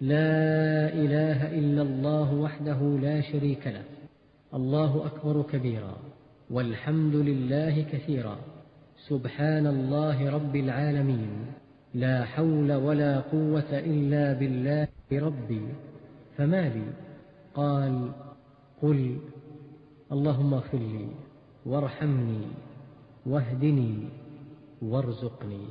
لا إله إلا الله وحده لا شريك له. الله أكبر كبيرا. والحمد لله كثيرا. سبحان الله رب العالمين. لا حول ولا قوة إلا بالله ربي. فما لي؟ قال قل اللهم اغفر لي وارحمني واهدني وارزقني.